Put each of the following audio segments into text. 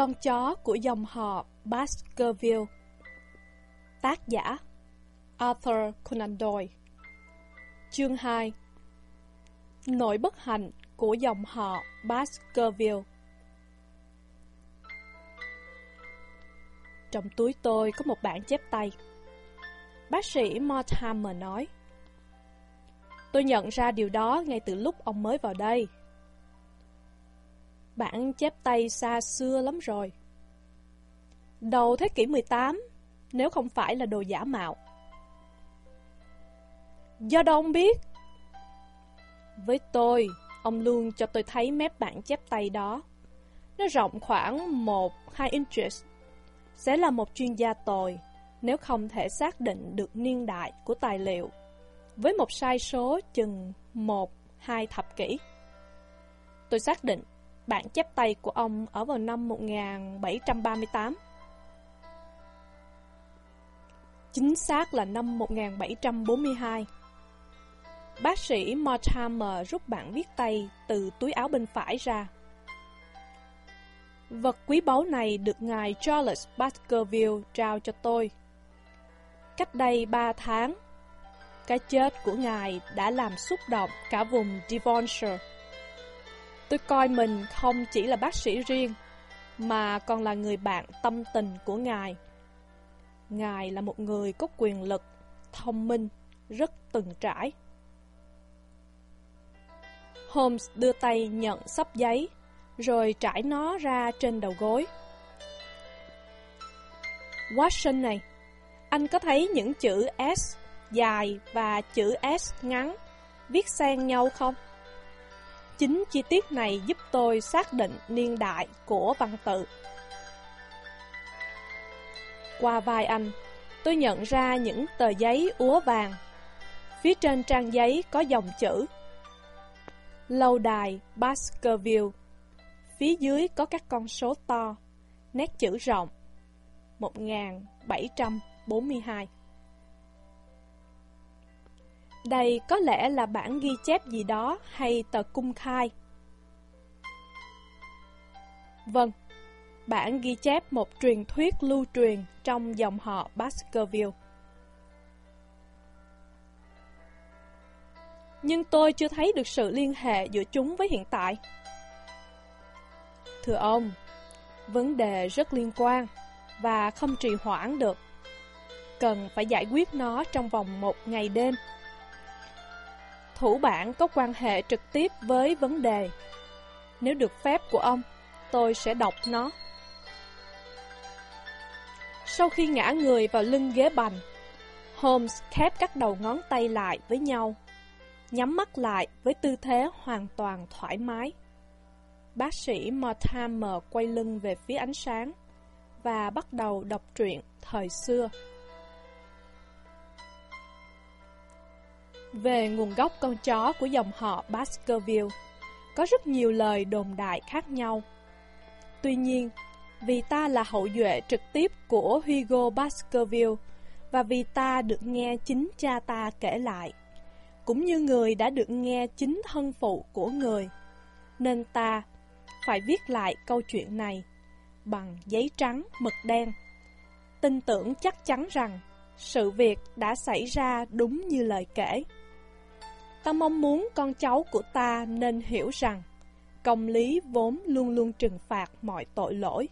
Con chó của dòng họ Baskerville. Tác giả, Arthur Conan Doyle. Chương 2 Nỗi bất hạnh của dòng họ Baskerville. Trong túi tôi có một bản chép tay. Bác sĩ Mortimer nói, Tôi nhận ra điều đó ngay từ lúc ông mới vào đây. Bản chép tay xa xưa lắm rồi Đầu thế kỷ 18 Nếu không phải là đồ giả mạo Do đâu ông biết? Với tôi, ông luôn cho tôi thấy mép bản chép tay đó. Nó rộng khoảng 1-2 inches. Sẽ là một chuyên gia tồi nếu không thể xác định được niên đại của tài liệu với một sai số chừng 1-2 thập kỷ. Tôi xác định bản chép tay của ông ở vào năm 1738. Chính xác là năm 1742. Bác sĩ Mortimer rút bản viết tay từ túi áo bên phải ra. Vật quý báu này được ngài Charles Baskerville trao cho tôi. Cách đây ba tháng, cái chết của ngài đã làm xúc động cả vùng Devonshire. Tôi coi mình không chỉ là bác sĩ riêng, mà còn là người bạn tâm tình của ngài. Ngài là một người có quyền lực, thông minh, rất từng trải. Holmes đưa tay nhận sắp giấy, rồi trải nó ra trên đầu gối. Watson này, anh có thấy những chữ S dài và chữ S ngắn viết xen nhau không? Chính chi tiết này giúp tôi xác định niên đại của văn tự. Qua vai anh, tôi nhận ra những tờ giấy úa vàng. Phía trên trang giấy có dòng chữ Lâu đài Baskerville Phía dưới có các con số to Nét chữ rộng 1742 đây có lẽ là bản ghi chép gì đó hay tờ cung khai Vâng, bản ghi chép một truyền thuyết lưu truyền trong dòng họ Baskerville nhưng tôi chưa thấy được sự liên hệ giữa chúng với hiện tại. Thưa ông, vấn đề rất liên quan và không trì hoãn được. Cần phải giải quyết nó trong vòng một ngày đêm. Thủ bản có quan hệ trực tiếp với vấn đề. Nếu được phép của ông, tôi sẽ đọc nó. Sau khi ngã người vào lưng ghế bành, Holmes khép các đầu ngón tay lại với nhau nhắm mắt lại với tư thế hoàn toàn thoải mái. Bác sĩ Mortimer quay lưng về phía ánh sáng và bắt đầu đọc truyện thời xưa. Về nguồn gốc con chó của dòng họ Baskerville, có rất nhiều lời đồn đại khác nhau. Tuy nhiên, vì ta là hậu duệ trực tiếp của Hugo Baskerville và vì ta được nghe chính cha ta kể lại, cũng như người đã được nghe chính thân phụ của người. Nên ta phải viết lại câu chuyện này bằng giấy trắng mực đen. Tin tưởng chắc chắn rằng sự việc đã xảy ra đúng như lời kể. Ta mong muốn con cháu của ta nên hiểu rằng công lý vốn luôn luôn trừng phạt mọi tội lỗi,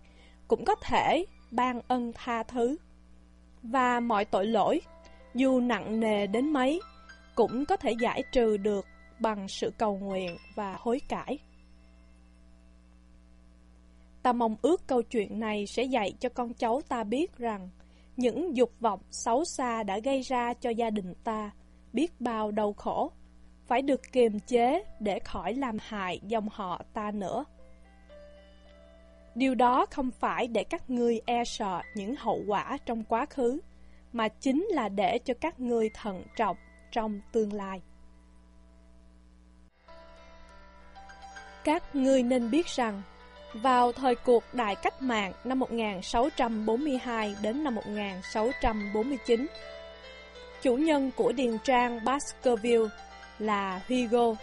cũng có thể ban ân tha thứ. Và mọi tội lỗi, dù nặng nề đến mấy, cũng có thể giải trừ được bằng sự cầu nguyện và hối cải. Ta mong ước câu chuyện này sẽ dạy cho con cháu ta biết rằng những dục vọng xấu xa đã gây ra cho gia đình ta biết bao đau khổ, phải được kiềm chế để khỏi làm hại dòng họ ta nữa. Điều đó không phải để các ngươi e sợ những hậu quả trong quá khứ, mà chính là để cho các ngươi thận trọng trong tương lai. Các ngươi nên biết rằng, vào thời cuộc đại cách mạng năm 1642 đến năm 1649, chủ nhân của điền trang Baskerville là Hugo.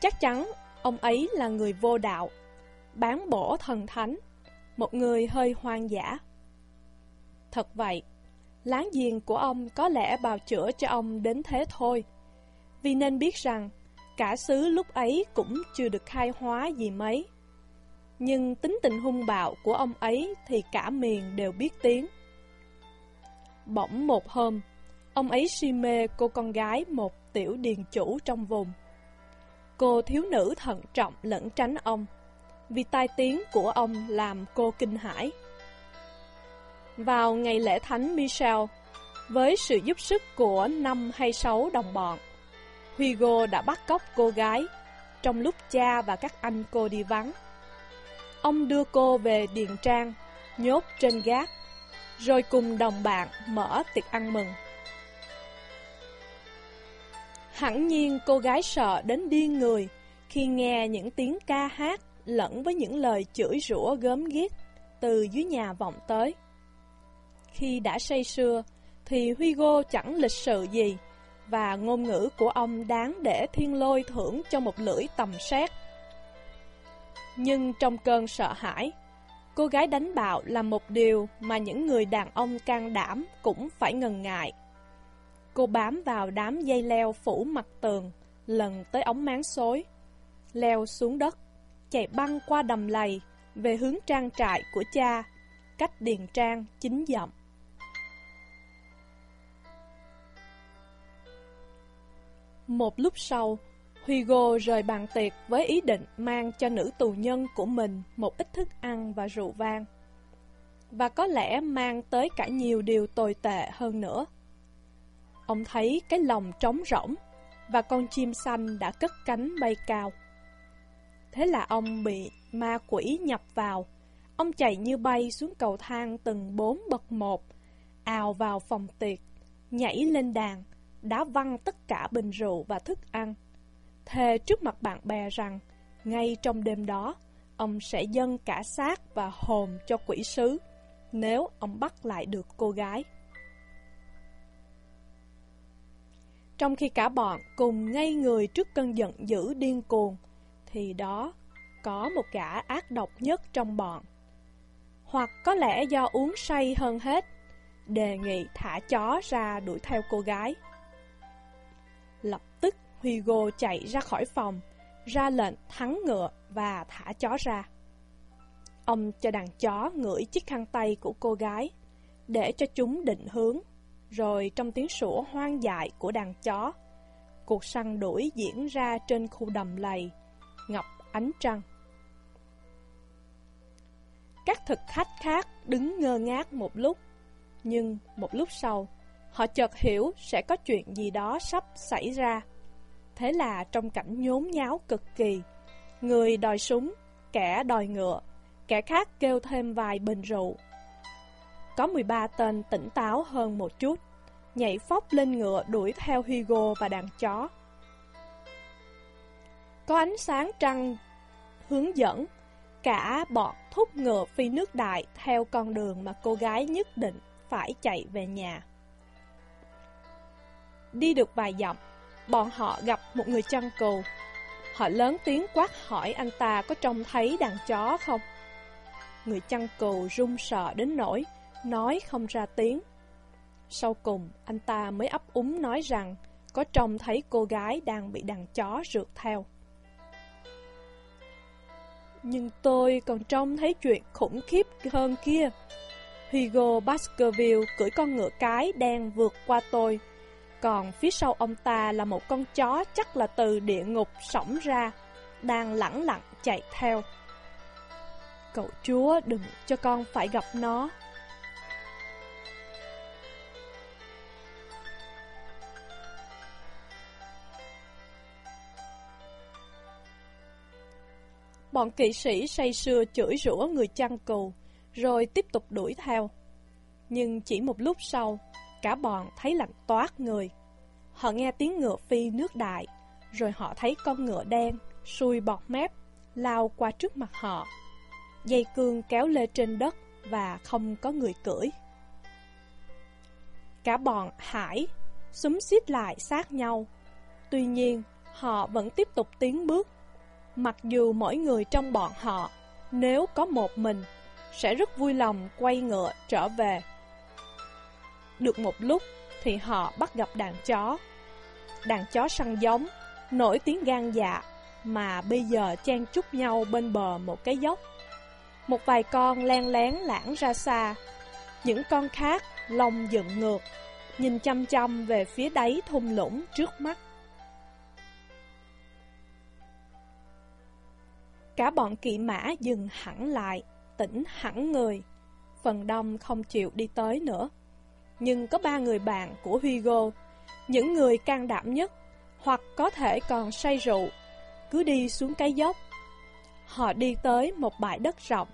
Chắc chắn ông ấy là người vô đạo, bán bổ thần thánh, một người hơi hoang dã. Thật vậy, láng giềng của ông có lẽ bào chữa cho ông đến thế thôi. Vì nên biết rằng, cả xứ lúc ấy cũng chưa được khai hóa gì mấy. Nhưng tính tình hung bạo của ông ấy thì cả miền đều biết tiếng. Bỗng một hôm, ông ấy si mê cô con gái một tiểu điền chủ trong vùng. Cô thiếu nữ thận trọng lẫn tránh ông, vì tai tiếng của ông làm cô kinh hãi. Vào ngày lễ thánh Michel, với sự giúp sức của năm hay sáu đồng bọn, Hugo đã bắt cóc cô gái trong lúc cha và các anh cô đi vắng. Ông đưa cô về Điền Trang, nhốt trên gác, rồi cùng đồng bạn mở tiệc ăn mừng. Hẳn nhiên cô gái sợ đến điên người khi nghe những tiếng ca hát lẫn với những lời chửi rủa gớm ghiếc từ dưới nhà vọng tới. Khi đã say sưa, thì Hugo chẳng lịch sự gì, và ngôn ngữ của ông đáng để thiên lôi thưởng cho một lưỡi tầm xét. Nhưng trong cơn sợ hãi, cô gái đánh bạo là một điều mà những người đàn ông can đảm cũng phải ngần ngại. Cô bám vào đám dây leo phủ mặt tường, lần tới ống máng xối, leo xuống đất, chạy băng qua đầm lầy về hướng trang trại của cha, cách điền trang chính dặm. Một lúc sau, Hugo rời bàn tiệc với ý định mang cho nữ tù nhân của mình một ít thức ăn và rượu vang. Và có lẽ mang tới cả nhiều điều tồi tệ hơn nữa. Ông thấy cái lòng trống rỗng và con chim xanh đã cất cánh bay cao. Thế là ông bị ma quỷ nhập vào. Ông chạy như bay xuống cầu thang từng bốn bậc một, ào vào phòng tiệc, nhảy lên đàn, đá văng tất cả bình rượu và thức ăn. Thề trước mặt bạn bè rằng, ngay trong đêm đó, ông sẽ dâng cả xác và hồn cho quỷ sứ, nếu ông bắt lại được cô gái. Trong khi cả bọn cùng ngây người trước cơn giận dữ điên cuồng, thì đó có một gã ác độc nhất trong bọn. Hoặc có lẽ do uống say hơn hết, đề nghị thả chó ra đuổi theo cô gái. Lập tức Hugo chạy ra khỏi phòng, ra lệnh thắng ngựa và thả chó ra. Ông cho đàn chó ngửi chiếc khăn tay của cô gái, để cho chúng định hướng, rồi trong tiếng sủa hoang dại của đàn chó, cuộc săn đuổi diễn ra trên khu đầm lầy, ngập ánh trăng. Các thực khách khác đứng ngơ ngác một lúc, nhưng một lúc sau, họ chợt hiểu sẽ có chuyện gì đó sắp xảy ra. Thế là trong cảnh nhốn nháo cực kỳ, người đòi súng, kẻ đòi ngựa, kẻ khác kêu thêm vài bình rượu. Có 13 tên tỉnh táo hơn một chút, nhảy phóc lên ngựa đuổi theo Hugo và đàn chó. Có ánh sáng trăng hướng dẫn, cả bọn thúc ngựa phi nước đại theo con đường mà cô gái nhất định phải chạy về nhà. Đi được vài dặm, bọn họ gặp một người chăn cừu. Họ lớn tiếng quát hỏi anh ta có trông thấy đàn chó không? Người chăn cừu run sợ đến nỗi, nói không ra tiếng. Sau cùng, anh ta mới ấp úng nói rằng có trông thấy cô gái đang bị đàn chó rượt theo. Nhưng tôi còn trông thấy chuyện khủng khiếp hơn kia. Hugo Baskerville cưỡi con ngựa cái đen vượt qua tôi, còn phía sau ông ta là một con chó chắc là từ địa ngục sổng ra, đang lẳng lặng chạy theo. Cậu chúa đừng cho con phải gặp nó. Bọn kỵ sĩ say sưa chửi rủa người chăn cừu, rồi tiếp tục đuổi theo. Nhưng chỉ một lúc sau, cả bọn thấy lạnh toát người. Họ nghe tiếng ngựa phi nước đại, rồi họ thấy con ngựa đen, xuôi bọt mép, lao qua trước mặt họ. Dây cương kéo lê trên đất và không có người cưỡi. Cả bọn hải, súng xít lại sát nhau. Tuy nhiên, họ vẫn tiếp tục tiến bước Mặc dù mỗi người trong bọn họ, nếu có một mình, sẽ rất vui lòng quay ngựa trở về. Được một lúc thì họ bắt gặp đàn chó. Đàn chó săn giống, nổi tiếng gan dạ, mà bây giờ chen chúc nhau bên bờ một cái dốc. Một vài con len lén lãng ra xa, những con khác lông dựng ngược, nhìn chăm chăm về phía đáy thung lũng trước mắt. Cả bọn kỵ mã dừng hẳn lại, tỉnh hẳn người. Phần đông không chịu đi tới nữa. Nhưng có ba người bạn của Hugo, những người can đảm nhất, hoặc có thể còn say rượu, cứ đi xuống cái dốc. Họ đi tới một bãi đất rộng,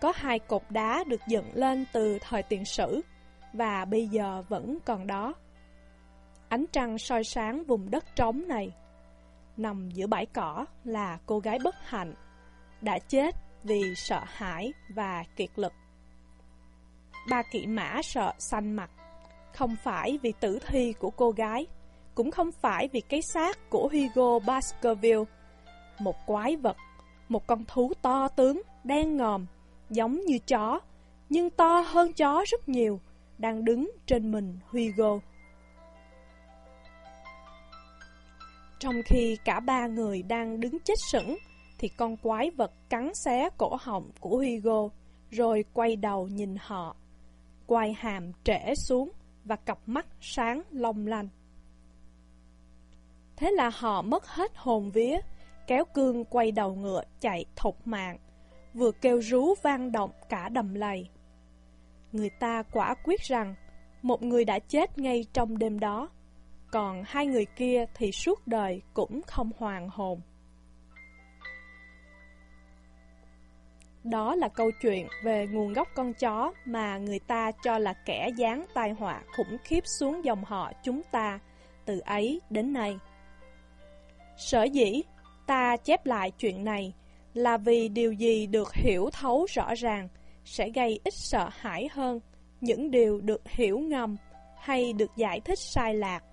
có hai cột đá được dựng lên từ thời tiền sử, và bây giờ vẫn còn đó. Ánh trăng soi sáng vùng đất trống này. Nằm giữa bãi cỏ là cô gái bất hạnh, đã chết vì sợ hãi và kiệt lực. Ba kỵ mã sợ xanh mặt, không phải vì tử thi của cô gái, cũng không phải vì cái xác của Hugo Baskerville, một quái vật, một con thú to tướng, đen ngòm, giống như chó, nhưng to hơn chó rất nhiều, đang đứng trên mình Hugo. Trong khi cả ba người đang đứng chết sững, thì con quái vật cắn xé cổ họng của Hugo, rồi quay đầu nhìn họ. Quay hàm trễ xuống và cặp mắt sáng long lanh. Thế là họ mất hết hồn vía, kéo cương quay đầu ngựa chạy thục mạng, vừa kêu rú vang động cả đầm lầy. Người ta quả quyết rằng một người đã chết ngay trong đêm đó, còn hai người kia thì suốt đời cũng không hoàn hồn. Đó là câu chuyện về nguồn gốc con chó mà người ta cho là kẻ giáng tai họa khủng khiếp xuống dòng họ chúng ta từ ấy đến nay. Sở dĩ ta chép lại chuyện này là vì điều gì được hiểu thấu rõ ràng sẽ gây ít sợ hãi hơn những điều được hiểu ngầm hay được giải thích sai lạc.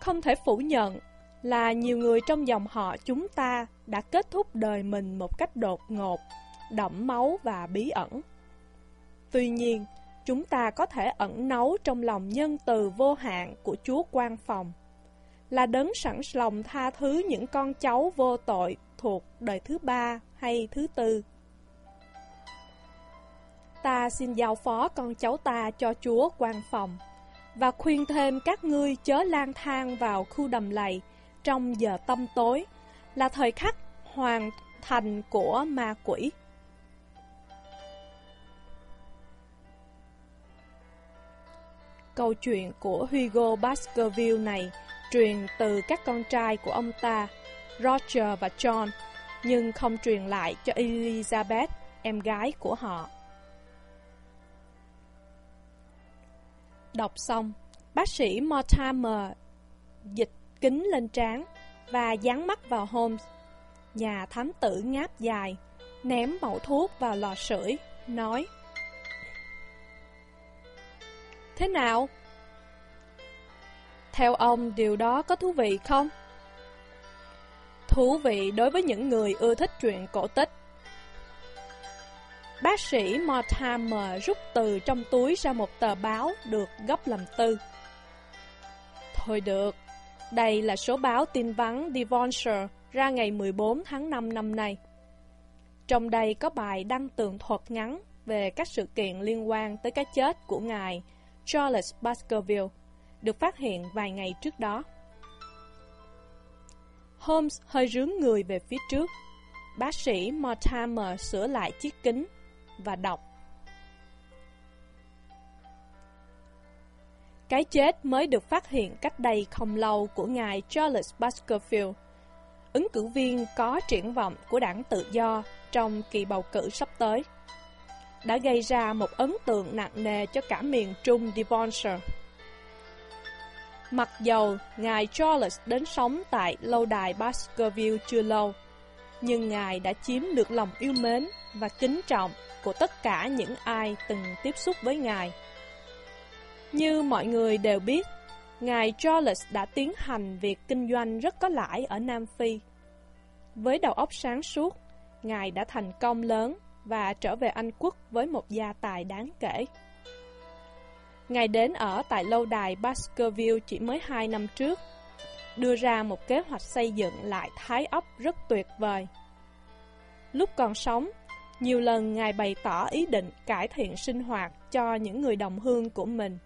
Không thể phủ nhận là nhiều người trong dòng họ chúng ta đã kết thúc đời mình một cách đột ngột, đẫm máu và bí ẩn. Tuy nhiên, chúng ta có thể ẩn nấu trong lòng nhân từ vô hạn của Chúa quan phòng, là đấng sẵn lòng tha thứ những con cháu vô tội thuộc đời thứ ba hay thứ tư. Ta xin giao phó con cháu ta cho Chúa quan phòng, và khuyên thêm các ngươi chớ lang thang vào khu đầm lầy trong giờ tâm tối, là thời khắc hoàn thành của ma quỷ. Câu chuyện của Hugo Baskerville này truyền từ các con trai của ông ta, Roger và John, nhưng không truyền lại cho Elizabeth, em gái của họ. Đọc xong, bác sĩ Mortimer dịch kính lên trán và dán mắt vào Holmes. Nhà thám tử ngáp dài, ném mẫu thuốc vào lò sưởi, nói Thế nào? Theo ông, điều đó có thú vị không? Thú vị đối với những người ưa thích chuyện cổ tích. Bác sĩ Mortimer rút từ trong túi ra một tờ báo được gấp làm tư. Thôi được, đây là số báo tin vắn Devonshire ra ngày 14 tháng 5 năm nay. Trong đây có bài đăng tường thuật ngắn về các sự kiện liên quan tới cái chết của ngài Charles Baskerville, được phát hiện vài ngày trước đó. Holmes hơi rướng người về phía trước. Bác sĩ Mortimer sửa lại chiếc kính và đọc. Cái chết mới được phát hiện cách đây không lâu của ngài Charles Baskerville, ứng cử viên có triển vọng của đảng tự do trong kỳ bầu cử sắp tới, đã gây ra một ấn tượng nặng nề cho cả miền Trung Devonshire. Mặc dầu ngài Charles đến sống tại lâu đài Baskerville chưa lâu, nhưng ngài đã chiếm được lòng yêu mến và kính trọng của tất cả những ai từng tiếp xúc với ngài. Như mọi người đều biết, ngài Charles đã tiến hành việc kinh doanh rất có lãi ở Nam Phi. Với đầu óc sáng suốt, ngài đã thành công lớn và trở về Anh quốc với một gia tài đáng kể. Ngài đến ở tại lâu đài Baskerville chỉ mới 2 năm trước, đưa ra một kế hoạch xây dựng lại thái ốc rất tuyệt vời. Lúc còn sống, nhiều lần Ngài bày tỏ ý định cải thiện sinh hoạt cho những người đồng hương của mình,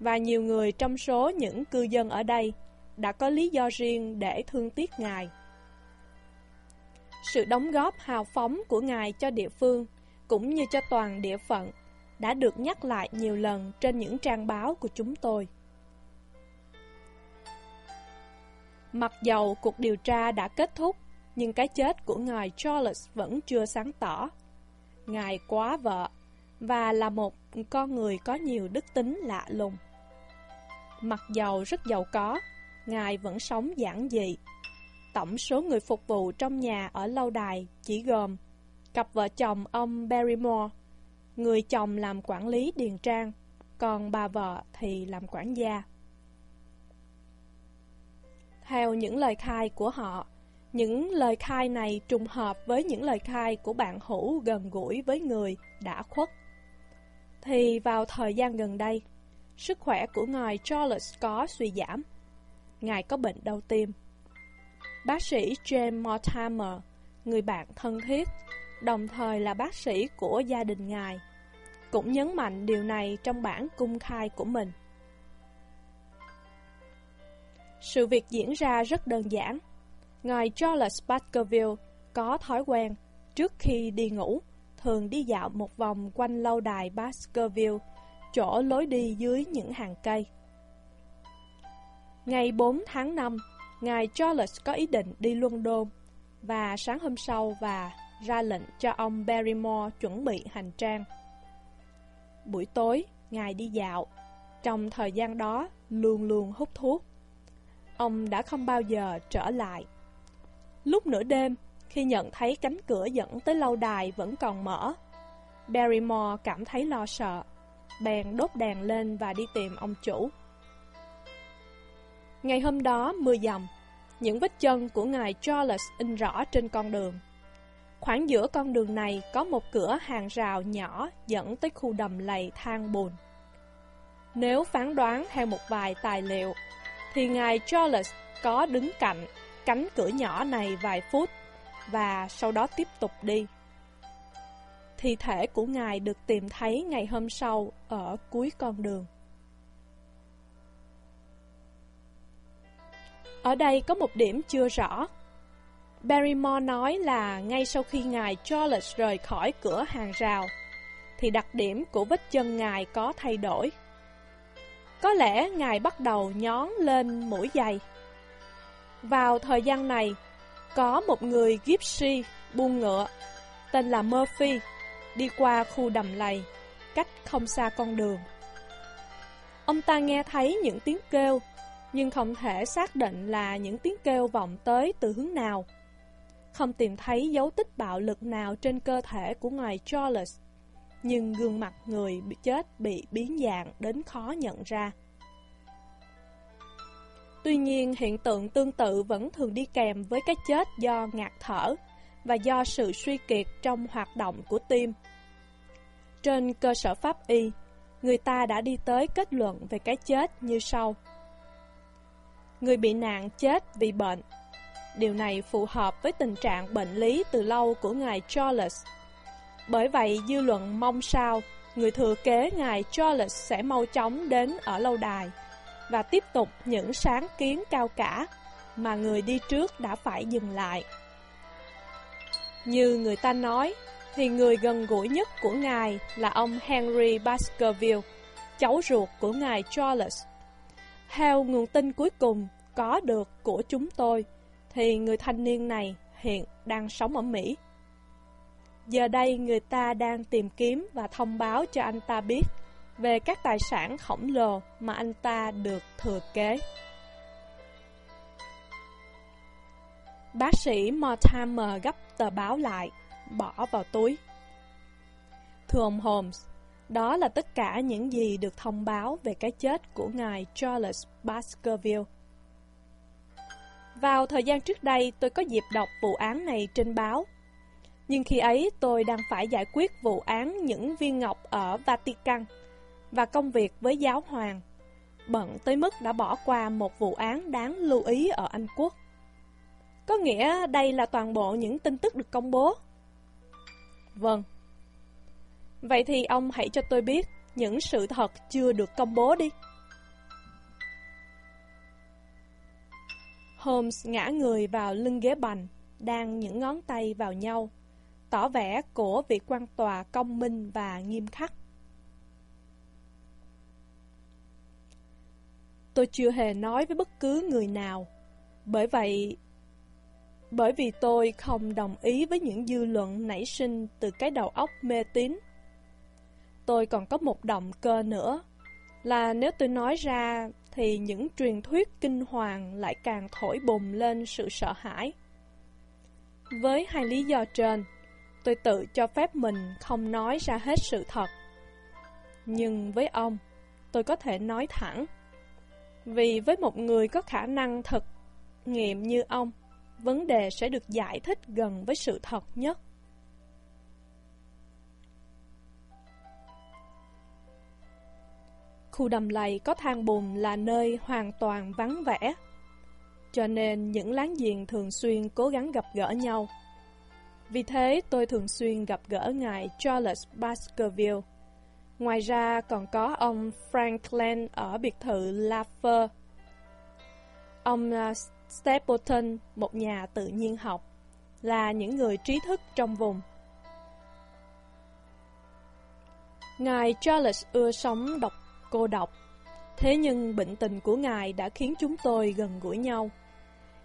và nhiều người trong số những cư dân ở đây đã có lý do riêng để thương tiếc Ngài. Sự đóng góp hào phóng của Ngài cho địa phương, cũng như cho toàn địa phận, đã được nhắc lại nhiều lần trên những trang báo của chúng tôi. Mặc dầu cuộc điều tra đã kết thúc, nhưng cái chết của ngài Charles vẫn chưa sáng tỏ. Ngài quá vợ và là một con người có nhiều đức tính lạ lùng. Mặc dầu rất giàu có, ngài vẫn sống giản dị. Tổng số người phục vụ trong nhà ở lâu đài chỉ gồm cặp vợ chồng ông Barrymore, người chồng làm quản lý điền trang, còn bà vợ thì làm quản gia. Theo những lời khai của họ, những lời khai này trùng hợp với những lời khai của bạn hữu gần gũi với người đã khuất. Thì vào thời gian gần đây, sức khỏe của ngài Charles có suy giảm. Ngài có bệnh đau tim. Bác sĩ James Mortimer, người bạn thân thiết, đồng thời là bác sĩ của gia đình ngài, cũng nhấn mạnh điều này trong bản cung khai của mình. Sự việc diễn ra rất đơn giản. Ngài Charles Baskerville có thói quen, trước khi đi ngủ, thường đi dạo một vòng quanh lâu đài Baskerville, chỗ lối đi dưới những hàng cây. Ngày 4 tháng 5, Ngài Charles có ý định đi London, và sáng hôm sau và ra lệnh cho ông Barrymore chuẩn bị hành trang. Buổi tối, Ngài đi dạo. Trong thời gian đó, luôn luôn hút thuốc. Ông đã không bao giờ trở lại. Lúc nửa đêm, khi nhận thấy cánh cửa dẫn tới lâu đài vẫn còn mở, Barrymore cảm thấy lo sợ, bèn đốt đèn lên và đi tìm ông chủ. Ngày hôm đó mưa dầm, những vết chân của ngài Charles in rõ trên con đường. Khoảng giữa con đường này có một cửa hàng rào nhỏ dẫn tới khu đầm lầy than bùn. Nếu phán đoán theo một vài tài liệu, thì ngài Charles có đứng cạnh cánh cửa nhỏ này vài phút và sau đó tiếp tục đi. Thi thể của ngài được tìm thấy ngày hôm sau ở cuối con đường. Ở đây có một điểm chưa rõ. Barrymore nói là ngay sau khi ngài Charles rời khỏi cửa hàng rào, thì đặc điểm của vết chân ngài có thay đổi. Có lẽ ngài bắt đầu nhón lên mũi giày. Vào thời gian này, có một người gypsy buôn ngựa tên là Murphy đi qua khu đầm lầy, cách không xa con đường. Ông ta nghe thấy những tiếng kêu, nhưng không thể xác định là những tiếng kêu vọng tới từ hướng nào. Không tìm thấy dấu tích bạo lực nào trên cơ thể của ngài Charles nhưng gương mặt người bị chết bị biến dạng đến khó nhận ra. Tuy nhiên, hiện tượng tương tự vẫn thường đi kèm với cái chết do ngạt thở và do sự suy kiệt trong hoạt động của tim. Trên cơ sở pháp y, người ta đã đi tới kết luận về cái chết như sau. Người bị nạn chết vì bệnh. Điều này phù hợp với tình trạng bệnh lý từ lâu của ngài Charles bởi vậy, dư luận mong sao người thừa kế ngài Charles sẽ mau chóng đến ở lâu đài và tiếp tục những sáng kiến cao cả mà người đi trước đã phải dừng lại. Như người ta nói, thì người gần gũi nhất của ngài là ông Henry Baskerville, cháu ruột của ngài Charles. Theo nguồn tin cuối cùng có được của chúng tôi, thì người thanh niên này hiện đang sống ở Mỹ. Giờ đây người ta đang tìm kiếm và thông báo cho anh ta biết về các tài sản khổng lồ mà anh ta được thừa kế. Bác sĩ Mortimer gấp tờ báo lại, bỏ vào túi. Thưa ông Holmes, đó là tất cả những gì được thông báo về cái chết của ngài Charles Baskerville. Vào thời gian trước đây, tôi có dịp đọc vụ án này trên báo Nhưng khi ấy tôi đang phải giải quyết vụ án những viên ngọc ở Vatican và công việc với giáo hoàng, bận tới mức đã bỏ qua một vụ án đáng lưu ý ở Anh Quốc. Có nghĩa đây là toàn bộ những tin tức được công bố. Vâng. Vậy thì ông hãy cho tôi biết những sự thật chưa được công bố đi. Holmes ngã người vào lưng ghế bành, đang những ngón tay vào nhau, tỏ vẻ của vị quan tòa công minh và nghiêm khắc. Tôi chưa hề nói với bất cứ người nào, bởi vậy bởi vì tôi không đồng ý với những dư luận nảy sinh từ cái đầu óc mê tín. Tôi còn có một động cơ nữa, là nếu tôi nói ra thì những truyền thuyết kinh hoàng lại càng thổi bùng lên sự sợ hãi. Với hai lý do trên, tôi tự cho phép mình không nói ra hết sự thật. Nhưng với ông, tôi có thể nói thẳng. Vì với một người có khả năng thực nghiệm như ông, vấn đề sẽ được giải thích gần với sự thật nhất. Khu đầm lầy có thang bùn là nơi hoàn toàn vắng vẻ, cho nên những láng giềng thường xuyên cố gắng gặp gỡ nhau. Vì thế, tôi thường xuyên gặp gỡ ngài Charles Baskerville. Ngoài ra còn có ông Franklin ở biệt thự Laffer. Ông à, Stapleton, một nhà tự nhiên học, là những người trí thức trong vùng. Ngài Charles ưa sống độc cô độc. Thế nhưng bệnh tình của Ngài đã khiến chúng tôi gần gũi nhau.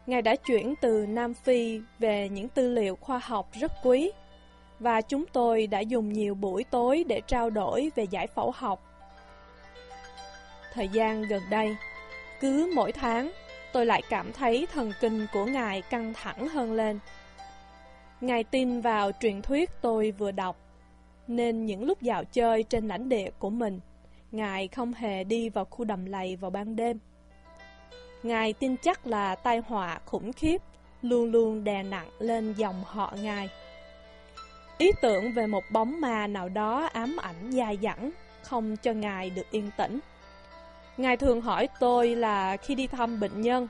Ngài đã chuyển từ Nam Phi về những tư liệu khoa học rất quý, và chúng tôi đã dùng nhiều buổi tối để trao đổi về giải phẫu học. Thời gian gần đây, cứ mỗi tháng, tôi lại cảm thấy thần kinh của Ngài căng thẳng hơn lên. Ngài tin vào truyền thuyết tôi vừa đọc, nên những lúc dạo chơi trên lãnh địa của mình, Ngài không hề đi vào khu đầm lầy vào ban đêm. Ngài tin chắc là tai họa khủng khiếp luôn luôn đè nặng lên dòng họ Ngài. Ý tưởng về một bóng ma nào đó ám ảnh dài dẳng, không cho Ngài được yên tĩnh. Ngài thường hỏi tôi là khi đi thăm bệnh nhân,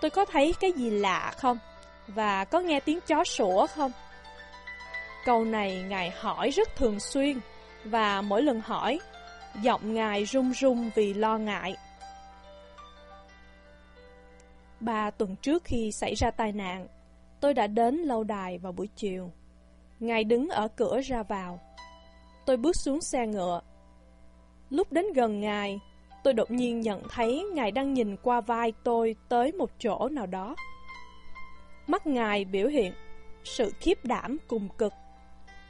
tôi có thấy cái gì lạ không? Và có nghe tiếng chó sủa không? Câu này Ngài hỏi rất thường xuyên, và mỗi lần hỏi, Giọng ngài run run vì lo ngại. Ba tuần trước khi xảy ra tai nạn, tôi đã đến lâu đài vào buổi chiều. Ngài đứng ở cửa ra vào. Tôi bước xuống xe ngựa. Lúc đến gần ngài, tôi đột nhiên nhận thấy ngài đang nhìn qua vai tôi tới một chỗ nào đó. Mắt ngài biểu hiện sự khiếp đảm cùng cực.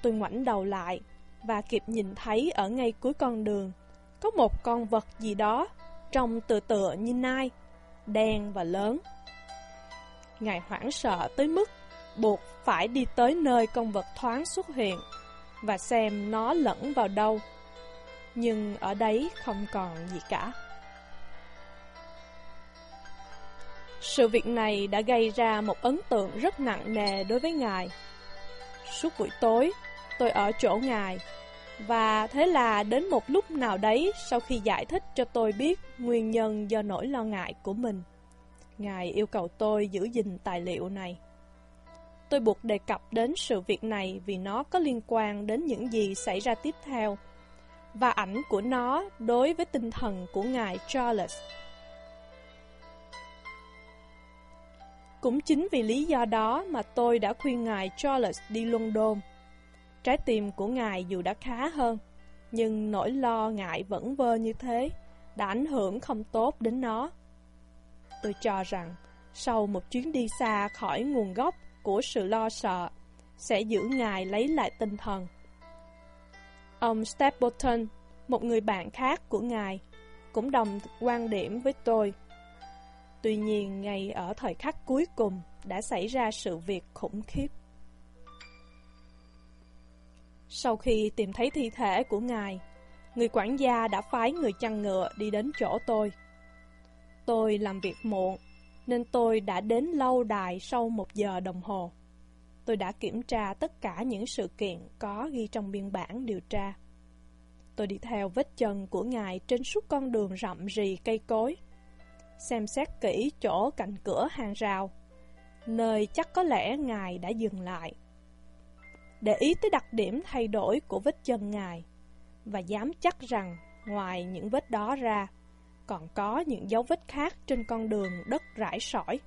Tôi ngoảnh đầu lại và kịp nhìn thấy ở ngay cuối con đường có một con vật gì đó trông tựa tựa như nai, đen và lớn. Ngài hoảng sợ tới mức buộc phải đi tới nơi con vật thoáng xuất hiện và xem nó lẫn vào đâu. Nhưng ở đấy không còn gì cả. Sự việc này đã gây ra một ấn tượng rất nặng nề đối với Ngài. Suốt buổi tối, tôi ở chỗ Ngài và thế là đến một lúc nào đấy sau khi giải thích cho tôi biết nguyên nhân do nỗi lo ngại của mình, Ngài yêu cầu tôi giữ gìn tài liệu này. Tôi buộc đề cập đến sự việc này vì nó có liên quan đến những gì xảy ra tiếp theo và ảnh của nó đối với tinh thần của Ngài Charles. Cũng chính vì lý do đó mà tôi đã khuyên Ngài Charles đi London Trái tim của ngài dù đã khá hơn, nhưng nỗi lo ngại vẫn vơ như thế, đã ảnh hưởng không tốt đến nó. Tôi cho rằng, sau một chuyến đi xa khỏi nguồn gốc của sự lo sợ, sẽ giữ ngài lấy lại tinh thần. Ông Stapleton, một người bạn khác của ngài, cũng đồng quan điểm với tôi. Tuy nhiên, ngay ở thời khắc cuối cùng đã xảy ra sự việc khủng khiếp. Sau khi tìm thấy thi thể của ngài, người quản gia đã phái người chăn ngựa đi đến chỗ tôi. Tôi làm việc muộn, nên tôi đã đến lâu đài sau một giờ đồng hồ. Tôi đã kiểm tra tất cả những sự kiện có ghi trong biên bản điều tra. Tôi đi theo vết chân của ngài trên suốt con đường rậm rì cây cối. Xem xét kỹ chỗ cạnh cửa hàng rào, nơi chắc có lẽ ngài đã dừng lại. Để ý tới đặc điểm thay đổi của vết chân ngài, và dám chắc rằng ngoài những vết đó ra, còn có những dấu vết khác trên con đường đất rải sỏi.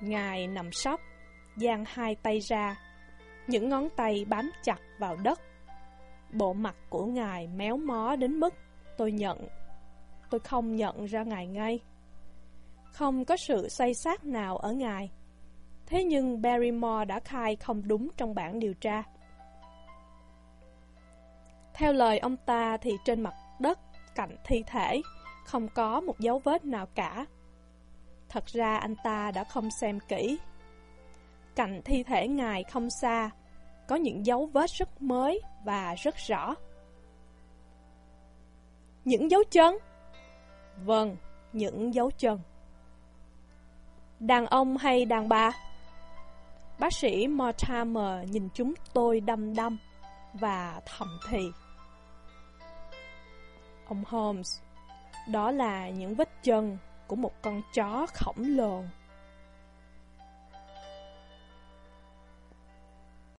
Ngài nằm sóc, dang hai tay ra, những ngón tay bám chặt vào đất. Bộ mặt của Ngài méo mó đến mức tôi nhận, tôi không nhận ra Ngài ngay. Không có sự say sát nào ở Ngài. Thế nhưng Barrymore đã khai không đúng trong bản điều tra. Theo lời ông ta thì trên mặt đất cạnh thi thể không có một dấu vết nào cả. Thật ra anh ta đã không xem kỹ. Cạnh thi thể ngài không xa, có những dấu vết rất mới và rất rõ. Những dấu chân? Vâng, những dấu chân. Đàn ông hay đàn bà? Bác sĩ Mortimer nhìn chúng tôi đăm đăm và thầm thì. Ông Holmes, đó là những vết chân của một con chó khổng lồ.